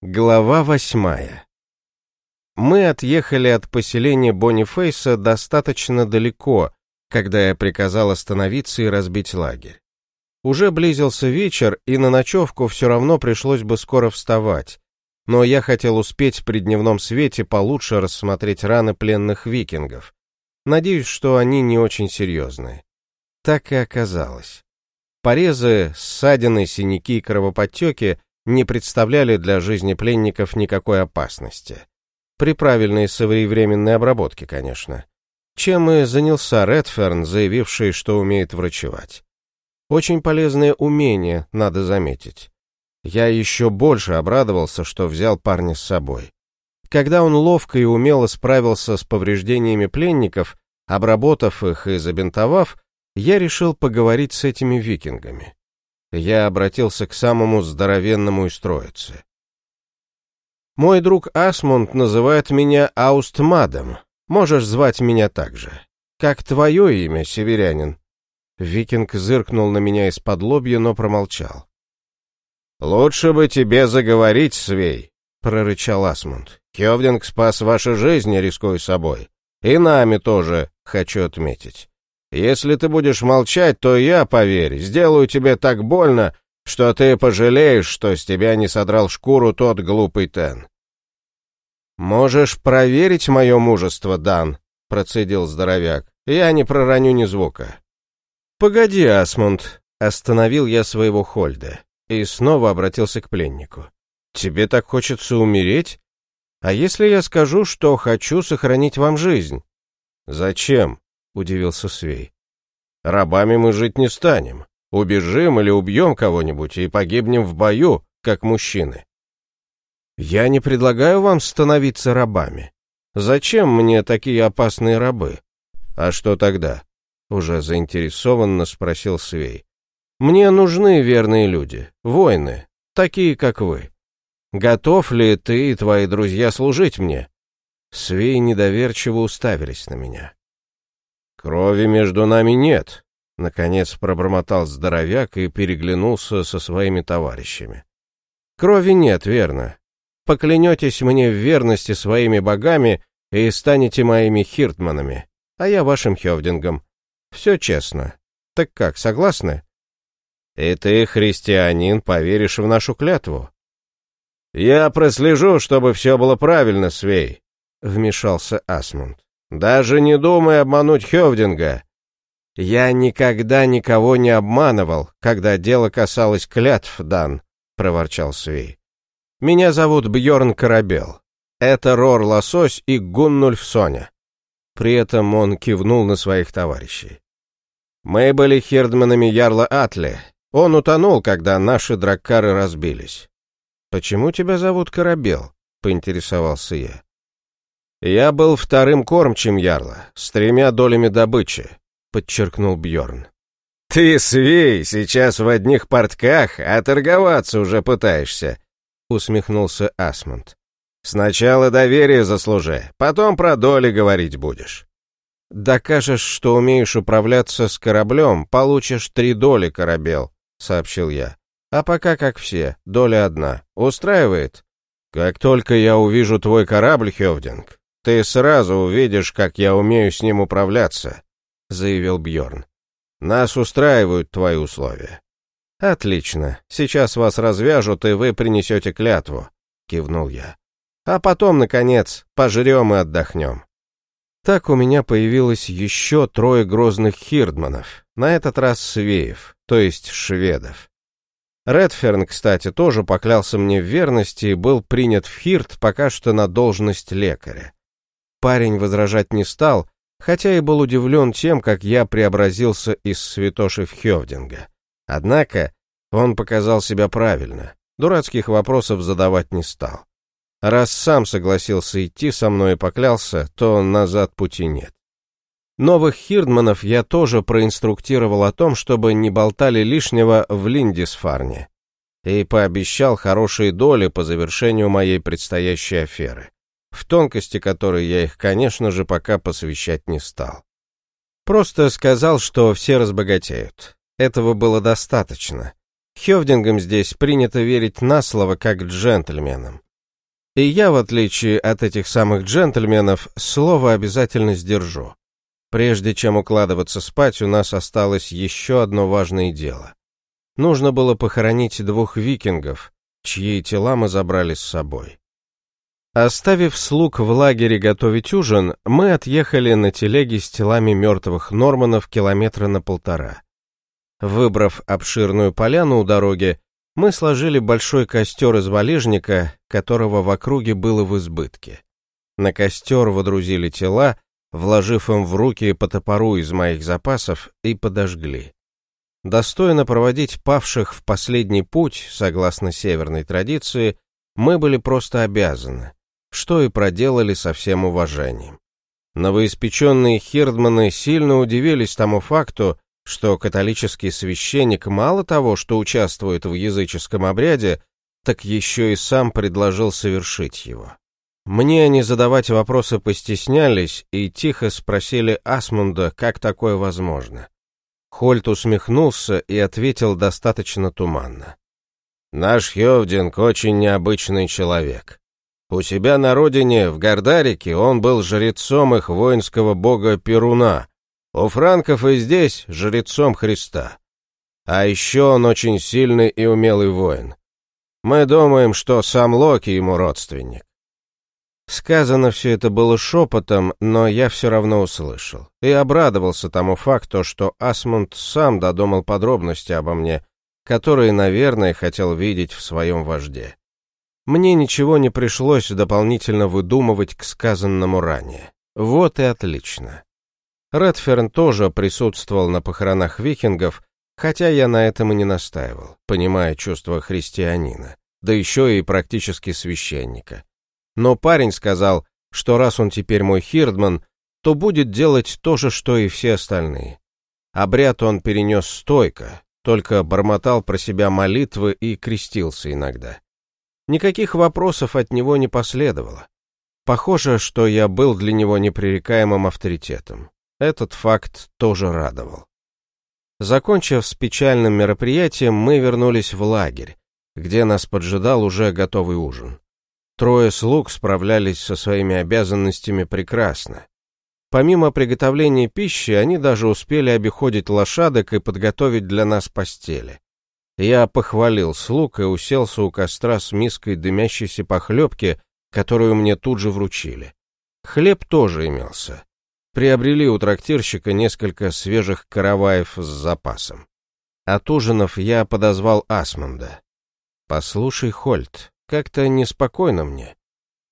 Глава восьмая. Мы отъехали от поселения Бонифейса достаточно далеко, когда я приказал остановиться и разбить лагерь. Уже близился вечер, и на ночевку все равно пришлось бы скоро вставать, но я хотел успеть при дневном свете получше рассмотреть раны пленных викингов. Надеюсь, что они не очень серьезные. Так и оказалось. Порезы, ссадины, синяки и кровоподтеки не представляли для жизни пленников никакой опасности. При правильной своевременной обработке, конечно. Чем и занялся Редферн, заявивший, что умеет врачевать. Очень полезное умение, надо заметить. Я еще больше обрадовался, что взял парня с собой. Когда он ловко и умело справился с повреждениями пленников, обработав их и забинтовав, я решил поговорить с этими викингами я обратился к самому здоровенному из троицы. «Мой друг Асмунд называет меня Аустмадом. Можешь звать меня так же. Как твое имя, северянин?» Викинг зыркнул на меня из-под лобья, но промолчал. «Лучше бы тебе заговорить, Свей», — прорычал Асмунд. «Хевдинг спас ваши жизни, рискуя собой. И нами тоже, хочу отметить. Если ты будешь молчать, то я, поверь, сделаю тебе так больно, что ты пожалеешь, что с тебя не содрал шкуру тот глупый Тен. «Можешь проверить мое мужество, Дан», — процедил здоровяк. «Я не пророню ни звука». «Погоди, Асмунд», — остановил я своего Хольда и снова обратился к пленнику. «Тебе так хочется умереть? А если я скажу, что хочу сохранить вам жизнь?» «Зачем?» Удивился Свей. «Рабами мы жить не станем. Убежим или убьем кого-нибудь и погибнем в бою, как мужчины». «Я не предлагаю вам становиться рабами. Зачем мне такие опасные рабы?» «А что тогда?» — уже заинтересованно спросил Свей. «Мне нужны верные люди, воины, такие, как вы. Готов ли ты и твои друзья служить мне?» Свей недоверчиво уставились на меня. «Крови между нами нет», — наконец пробормотал здоровяк и переглянулся со своими товарищами. «Крови нет, верно. Поклянетесь мне в верности своими богами и станете моими хиртманами, а я вашим хевдингом. Все честно. Так как, согласны?» «И ты, христианин, поверишь в нашу клятву?» «Я прослежу, чтобы все было правильно, Свей», — вмешался Асмунд. Даже не думай обмануть Хевдинга. Я никогда никого не обманывал, когда дело касалось клятв, Дан, проворчал Свей. Меня зовут Бьорн Корабел. Это Рор Лосось и Гуннульф Соня. При этом он кивнул на своих товарищей. Мы были хердманами Ярла Атли. Он утонул, когда наши драккары разбились. Почему тебя зовут Корабел? поинтересовался я. «Я был вторым кормчим Ярла, с тремя долями добычи», — подчеркнул Бьорн. «Ты, свей, сейчас в одних портках, а торговаться уже пытаешься», — усмехнулся Асмунд. «Сначала доверие заслужи, потом про доли говорить будешь». «Докажешь, что умеешь управляться с кораблем, получишь три доли, корабел», — сообщил я. «А пока как все, доля одна. Устраивает?» «Как только я увижу твой корабль, Хевдинг, ты сразу увидишь, как я умею с ним управляться, заявил Бьорн. Нас устраивают твои условия. Отлично. Сейчас вас развяжут, и вы принесете клятву, кивнул я. А потом, наконец, пожрем и отдохнем. Так у меня появилось еще трое грозных хирдманов, на этот раз свеев, то есть шведов. Редферн, кстати, тоже поклялся мне в верности и был принят в Хирт пока что на должность лекаря. Парень возражать не стал, хотя и был удивлен тем, как я преобразился из святоши в Хевдинга. Однако он показал себя правильно, дурацких вопросов задавать не стал. Раз сам согласился идти со мной и поклялся, то назад пути нет. Новых хирдманов я тоже проинструктировал о том, чтобы не болтали лишнего в Линдисфарне, и пообещал хорошие доли по завершению моей предстоящей аферы в тонкости которой я их, конечно же, пока посвящать не стал. Просто сказал, что все разбогатеют. Этого было достаточно. Хевдингам здесь принято верить на слово как джентльменам. И я, в отличие от этих самых джентльменов, слово обязательно сдержу. Прежде чем укладываться спать, у нас осталось еще одно важное дело. Нужно было похоронить двух викингов, чьи тела мы забрали с собой. Оставив слуг в лагере готовить ужин, мы отъехали на телеге с телами мертвых норманов километра на полтора. Выбрав обширную поляну у дороги, мы сложили большой костер из валежника, которого в округе было в избытке. На костер водрузили тела, вложив им в руки по топору из моих запасов, и подожгли. Достойно проводить павших в последний путь, согласно северной традиции, мы были просто обязаны, что и проделали со всем уважением. Новоиспеченные хирдманы сильно удивились тому факту, что католический священник мало того, что участвует в языческом обряде, так еще и сам предложил совершить его. Мне они задавать вопросы постеснялись и тихо спросили Асмунда, как такое возможно. Хольт усмехнулся и ответил достаточно туманно. «Наш Хевдинг очень необычный человек. У себя на родине, в Гордарике, он был жрецом их воинского бога Перуна, у франков и здесь жрецом Христа. А еще он очень сильный и умелый воин. Мы думаем, что сам Локи ему родственник. Сказано все это было шепотом, но я все равно услышал. И обрадовался тому факту, что Асмунд сам додумал подробности обо мне, которые, наверное, хотел видеть в своем вожде. Мне ничего не пришлось дополнительно выдумывать к сказанному ранее. Вот и отлично. Редферн тоже присутствовал на похоронах викингов, хотя я на этом и не настаивал, понимая чувства христианина, да еще и практически священника. Но парень сказал, что раз он теперь мой хирдман, то будет делать то же, что и все остальные. Обряд он перенес стойко, только бормотал про себя молитвы и крестился иногда. Никаких вопросов от него не последовало. Похоже, что я был для него непререкаемым авторитетом. Этот факт тоже радовал. Закончив с печальным мероприятием, мы вернулись в лагерь, где нас поджидал уже готовый ужин. Трое слуг справлялись со своими обязанностями прекрасно. Помимо приготовления пищи, они даже успели обиходить лошадок и подготовить для нас постели. Я похвалил слуг и уселся у костра с миской дымящейся похлебки, которую мне тут же вручили. Хлеб тоже имелся приобрели у трактирщика несколько свежих караваев с запасом. От ужинов я подозвал Асмунда. «Послушай, Хольт, как-то неспокойно мне.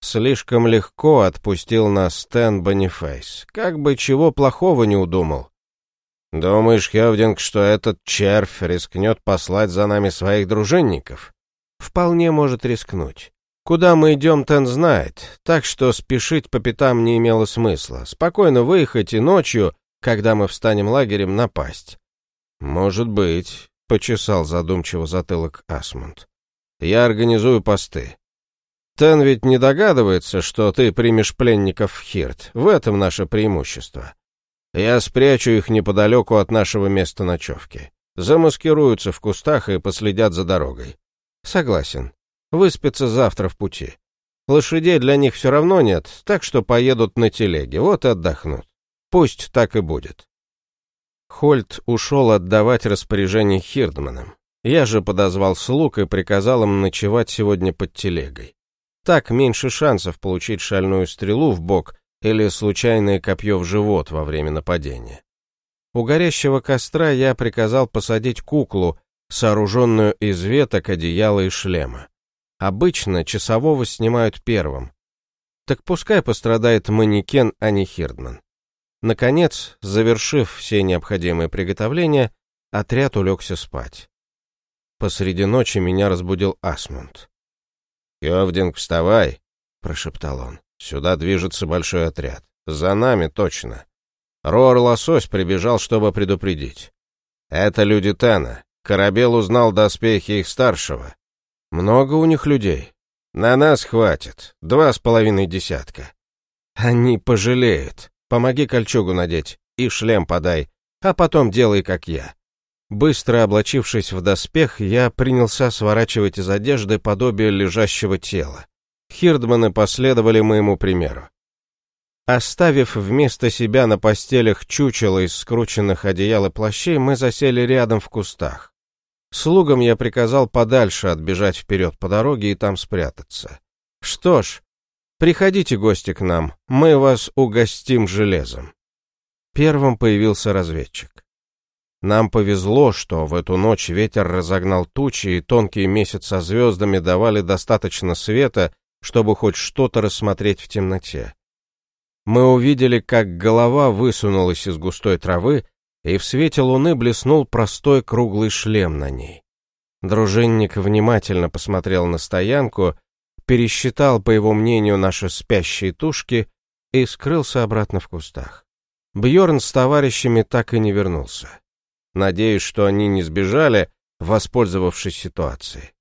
Слишком легко отпустил нас Стэн Бонифейс, как бы чего плохого не удумал. Думаешь, Хевдинг, что этот червь рискнет послать за нами своих дружинников? Вполне может рискнуть. Куда мы идем, Тен знает, так что спешить по пятам не имело смысла. Спокойно выехать и ночью, когда мы встанем лагерем, напасть. Может быть, — почесал задумчиво затылок Асмунд. Я организую посты. Тен ведь не догадывается, что ты примешь пленников в Хирт. В этом наше преимущество. Я спрячу их неподалеку от нашего места ночевки. Замаскируются в кустах и последят за дорогой. Согласен. Выспятся завтра в пути. Лошадей для них все равно нет, так что поедут на телеге, вот и отдохнут. Пусть так и будет. Хольт ушел отдавать распоряжение Хирдманам. Я же подозвал слуг и приказал им ночевать сегодня под телегой. Так меньше шансов получить шальную стрелу в бок или случайное копье в живот во время нападения. У горящего костра я приказал посадить куклу, сооруженную из веток, одеяла и шлема. Обычно часового снимают первым. Так пускай пострадает манекен, а не Хирдман. Наконец, завершив все необходимые приготовления, отряд улегся спать. Посреди ночи меня разбудил Асмунд. «Хевдинг, вставай!» — прошептал он. «Сюда движется большой отряд. За нами точно. Рор Лосось прибежал, чтобы предупредить. Это люди Тена. Корабел узнал доспехи их старшего. Много у них людей. На нас хватит. Два с половиной десятка. Они пожалеют. Помоги кольчугу надеть и шлем подай, а потом делай, как я. Быстро облачившись в доспех, я принялся сворачивать из одежды подобие лежащего тела. Хирдманы последовали моему примеру. Оставив вместо себя на постелях чучело из скрученных одеял и плащей, мы засели рядом в кустах. Слугам я приказал подальше отбежать вперед по дороге и там спрятаться. Что ж, приходите, гости, к нам, мы вас угостим железом. Первым появился разведчик. Нам повезло, что в эту ночь ветер разогнал тучи, и тонкие месяц со звездами давали достаточно света, чтобы хоть что-то рассмотреть в темноте мы увидели, как голова высунулась из густой травы, и в свете луны блеснул простой круглый шлем на ней. Дружинник внимательно посмотрел на стоянку, пересчитал, по его мнению, наши спящие тушки и скрылся обратно в кустах. Бьорн с товарищами так и не вернулся. Надеюсь, что они не сбежали, воспользовавшись ситуацией.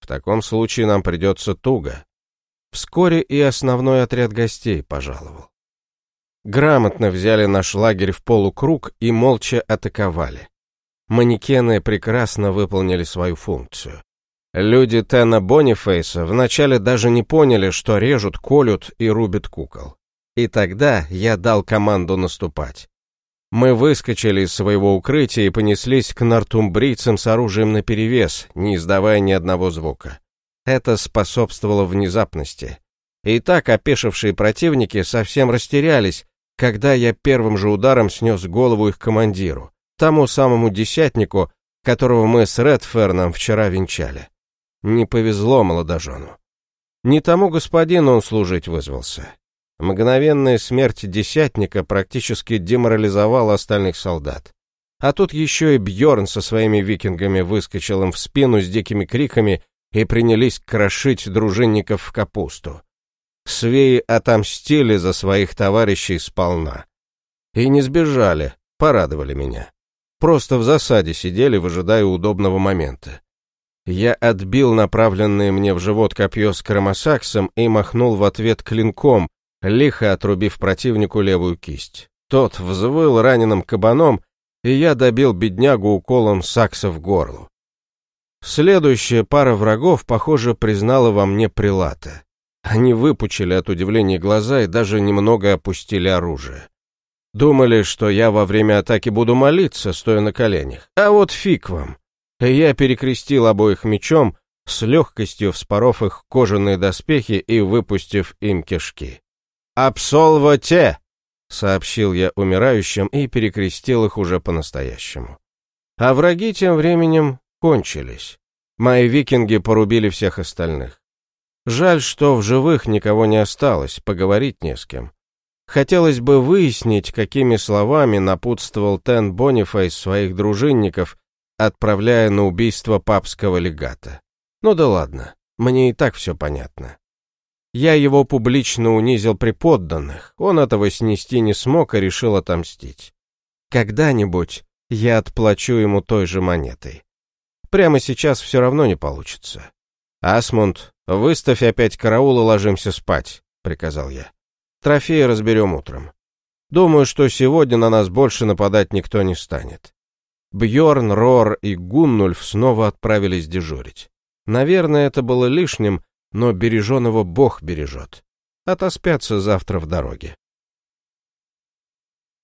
В таком случае нам придется туго. Вскоре и основной отряд гостей пожаловал грамотно взяли наш лагерь в полукруг и молча атаковали. Манекены прекрасно выполнили свою функцию. Люди Тена Бонифейса вначале даже не поняли, что режут, колют и рубят кукол. И тогда я дал команду наступать. Мы выскочили из своего укрытия и понеслись к нортумбрийцам с оружием наперевес, не издавая ни одного звука. Это способствовало внезапности. И так опешившие противники совсем растерялись, когда я первым же ударом снес голову их командиру, тому самому десятнику, которого мы с Редферном вчера венчали. Не повезло молодожену. Не тому господину он служить вызвался. Мгновенная смерть десятника практически деморализовала остальных солдат. А тут еще и Бьорн со своими викингами выскочил им в спину с дикими криками и принялись крошить дружинников в капусту. Свеи отомстили за своих товарищей сполна. И не сбежали, порадовали меня. Просто в засаде сидели, выжидая удобного момента. Я отбил направленное мне в живот копье с кромосаксом и махнул в ответ клинком, лихо отрубив противнику левую кисть. Тот взвыл раненым кабаном, и я добил беднягу уколом сакса в горло. Следующая пара врагов, похоже, признала во мне прилата. Они выпучили от удивления глаза и даже немного опустили оружие. Думали, что я во время атаки буду молиться, стоя на коленях. А вот фиг вам. Я перекрестил обоих мечом, с легкостью вспоров их кожаные доспехи и выпустив им кишки. «Абсолвоте!» — сообщил я умирающим и перекрестил их уже по-настоящему. А враги тем временем кончились. Мои викинги порубили всех остальных. Жаль, что в живых никого не осталось, поговорить не с кем. Хотелось бы выяснить, какими словами напутствовал Тен Бонифейс своих дружинников, отправляя на убийство папского легата. Ну да ладно, мне и так все понятно. Я его публично унизил при подданных, он этого снести не смог и решил отомстить. Когда-нибудь я отплачу ему той же монетой. Прямо сейчас все равно не получится. Асмунд, выставь опять караул и ложимся спать, приказал я. Трофеи разберем утром. Думаю, что сегодня на нас больше нападать никто не станет. Бьорн, Рор и Гуннульф снова отправились дежурить. Наверное, это было лишним, но береженого Бог бережет. Отоспятся завтра в дороге.